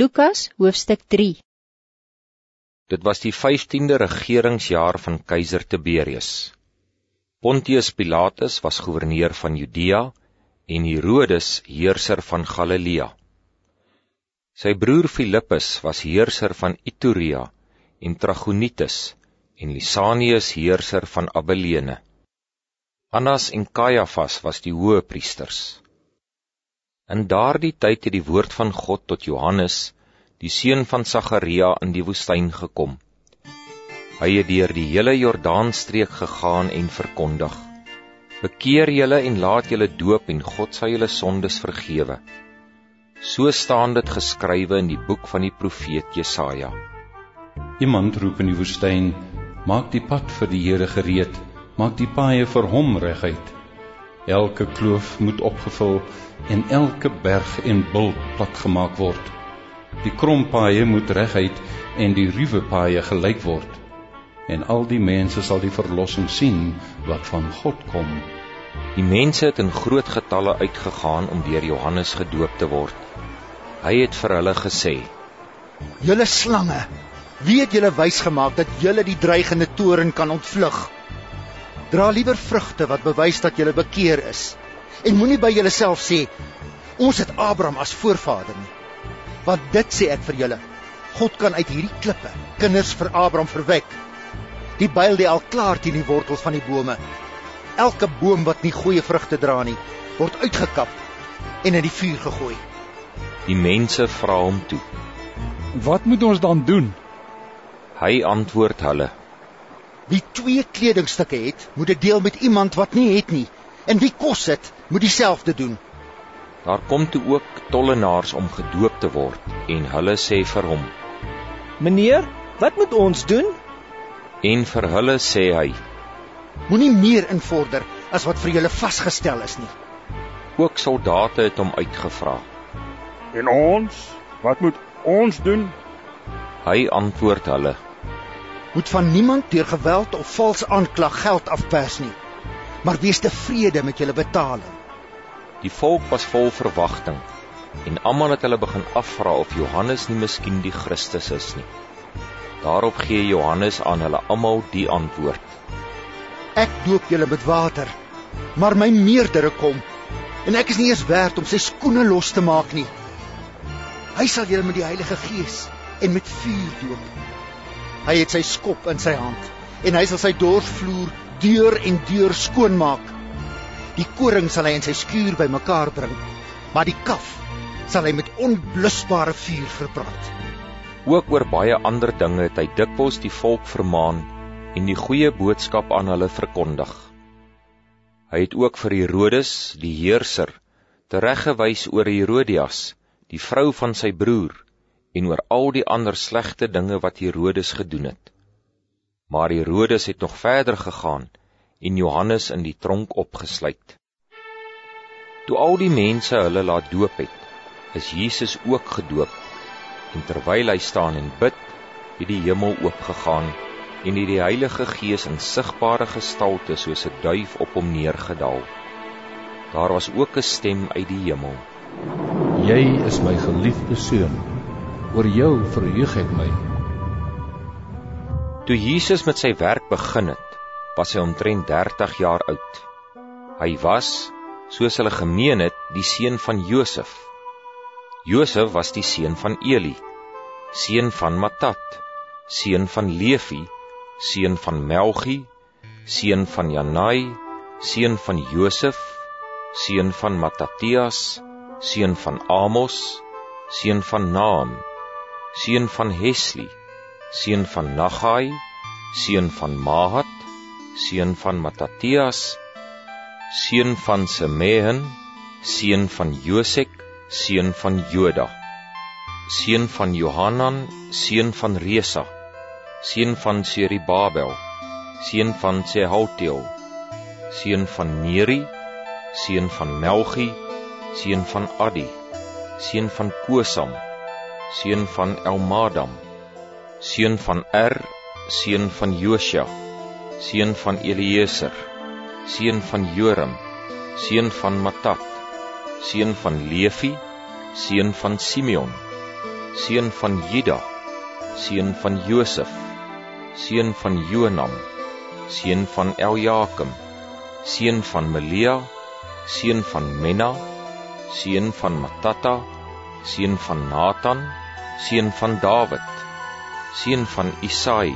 Lukas hoofstuk 3 Dit was die vyftiende regeringsjaar van keizer Tiberius. Pontius Pilatus was goewerneur van Judea en Herodes heerser van Galilea. Sy broer Filippus was heerser van Iturea en Trachonitis en Lysanius heerser van Abilene. Annas en Caiaphas was die hoëpriesters. In daardie tyd het die woord van God tot Johannes, die seun van Sagaria in die woestyn gekom. Hy het deur die hele Jordaanstreek gegaan en verkondig: Bekeer julle en laat julle doop en God sal julle sondes vergewe. So staan dit geskrywe in die boek van die profeet Jesaja. Iemand roep in die woestyn: Maak die pad vir die Here gereed, maak die paaie vir hom reguit. Elke kloof moet opgevul en elke berg en bult platgemaak word. Die krompaaie moet reguit en die ruwe paaie gelyk word. En al die mense sal die verlossing sien wat van God kom. Die mense het in groot getalle uitgegaan om deur Johannes gedoop te word. Hy het vir hulle gesê: "Julle slange, wie het julle wys gemaak dat julle die dreigende toren kan ontvlug?" Dra liewer vrugte wat bewys dat jy bekeer is. En moenie by jouself sê ons het Abraham as voorvader nie. Want dit sê ek vir julle, God kan uit hierdie klippe kinders vir Abraham verwek. Die byl lê al klaar teen die wortels van die bome. Elke boom wat nie goeie vrugte dra nie, word uitgekap en in die vuur gegooi. Die mense vra hom toe: "Wat moet ons dan doen?" Hy antwoord hulle: Wie twee kledingstukke het, moet dit deel met iemand wat nie het nie. En wie kos het, moet dieselfde doen. Daar kom toe ook tollenaars om gedoop te word en hulle sê vir hom: "Meneer, wat moet ons doen?" En vir hulle sê hy: Moenie meer invorder as wat vir julle vasgestel is nie. Ook soldate het hom uitgevra. En ons, wat moet ons doen? Hy antwoord hulle: moet van niemand deur geweld of vals aanklag geld afpers nie, maar wees tevrede met julle betaling. Die volk was vol verwagting en almal het hulle begin afvra of Johannes nie miskien die Christus is nie. Daarop gee Johannes aan hulle almal die antwoord: Ek doop julle met water, maar my meerdere kom en ek is nie eens werd om sy skoene los te maak nie. Hy sal julle met die Heilige Gees en met vuur doop. Hy het sy skop in sy hand en hy sal sy dorsvloer deur en deur skoonmaak. Die koring sal hy in sy skuur bymekaar bring, maar die kaf sal hy met onblusbare vuur verbrand. Ook oor baie ander dinge het hy dikwels die volk vermaan en die goeie boodskap aan hulle verkondig. Hy het ook vir Herodes, die heerser, tereggewys oor Herodias, die vrou van sy broer en oor al die ander slegte dinge wat Herodes gedoen het. Maar Herodes het nog verder gegaan en Johannes in die tronk opgesluit. Toe al die mense hulle laat doop het, is Jesus ook gedoop. En terwyl hy staan en bid, het die hemel oopgegaan en het die Heilige Gees in sigbare gestalte soos 'n duif op hom neergedaal. Daar was ook 'n stem uit die hemel. Jy is my geliefde seun oor jou verheug ek my. Toe Jesus met sy werk begin het, was hy omtrent 30 jaar oud. Hy was, soos hulle gemeen het, die seun van Josef. Josef was die seun van Eli, seun van Matat, seun van Levi, seun van Melgi, seun van Janai, seun van Josef, seun van Mattatias, seun van Amos, seun van Naam, seun van Hesli, seun van Nagai, seun van Mahat, seun van Mattatias, seun van Semehen, seun van Josek, seun van Joda, seun van Johanan, seun van Resa, seun van Seribabel, seun van Sehaltiel, seun van Neri, seun van Melgi, seun van Adi, seun van Kosam, seun van Elmadam, seun van Er, seun van Josia, seun van Eliezer, seun van Joram, seun van Matat, seun van Levi, seun van Simeon, seun van Juda, seun van Josef, seun van Jonam, seun van Eljakim, seun van Melia, seun van Menna, seun van Matata, seun van Nathan, seun van Dawid, seun van Isai,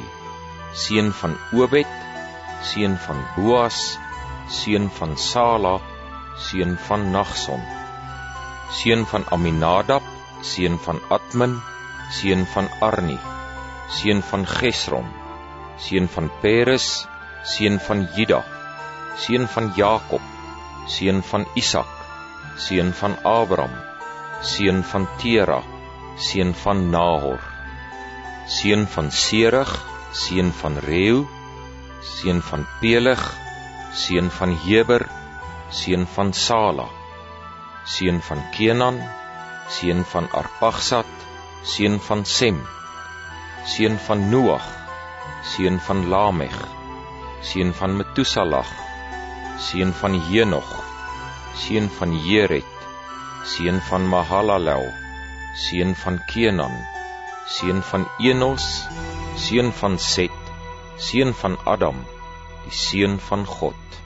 seun van Obed, seun van Boas, seun van Sala, seun van Nagson, seun van Aminadab, seun van Admin, seun van Arni, seun van Gesrom, seun van Peres, seun van Juda, seun van Jakob, seun van Isak, seun van Abraham, seun van Tera, seun van Nahor, seun van Serug, seun van Reu, seun van Pelig, seun van Heber, seun van Sala, seun van Kenan, seun van Arpagsat, seun van Sem, seun van Noag, seun van Lameg, seun van Metusalag, seun van Henog, seun van Jered, seun van Mahalalel, seun van Kenan, seun van Enos, seun van Set, seun van Adam, die seun van God.